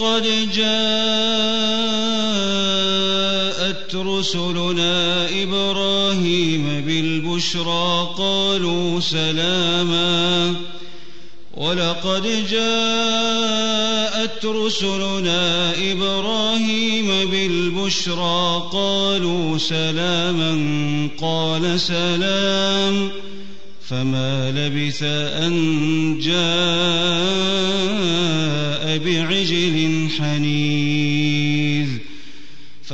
ولقد جاءت رسلنا إبراهيم بالبشرى قالوا سلاما ولقد جاءت رسلنا إبراهيم بالبشرى قالوا سلاما قال سلام فما لبث أن جاء بعجل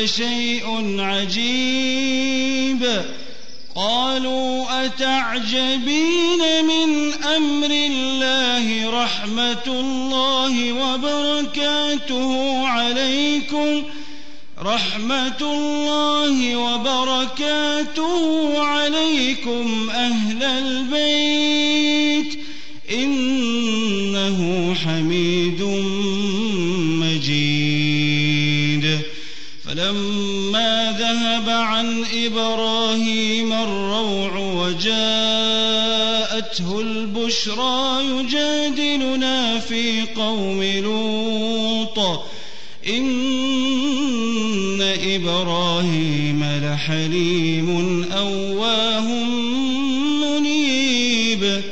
لشيء عجيب. قالوا أتعجبين من أمر الله رحمة الله وبركاته عليكم؟ رحمة الله وبركاته عليكم أهل البيت. إبراهيم الروع وجاءته البشرى يجادلنا في قوم لوط. إن إبراهيم لحليم أواه منيب.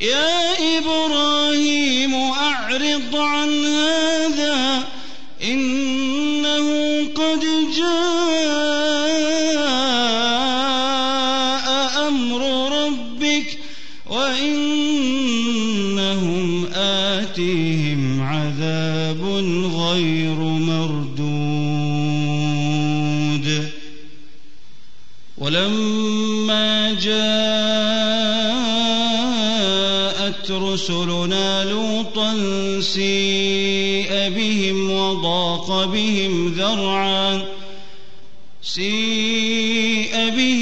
يا إبراهيم أعرض عن هذا إنه قد جاء آتيهم عذاب غير مردود. ولما جاءت رسلنا لوطا سيء بهم وضاق بهم ذرعا سيء بهم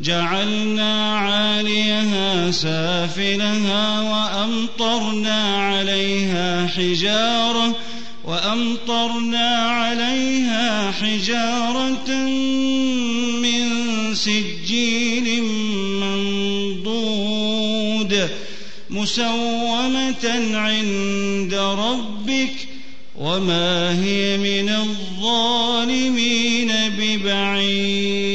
جعلنا عاليها سافلها وأمطرنا عليها حجارة وأمطرنا عليها حجارة من سجيل منضود مسومة عند ربك وما هي من الظالمين ببعيد.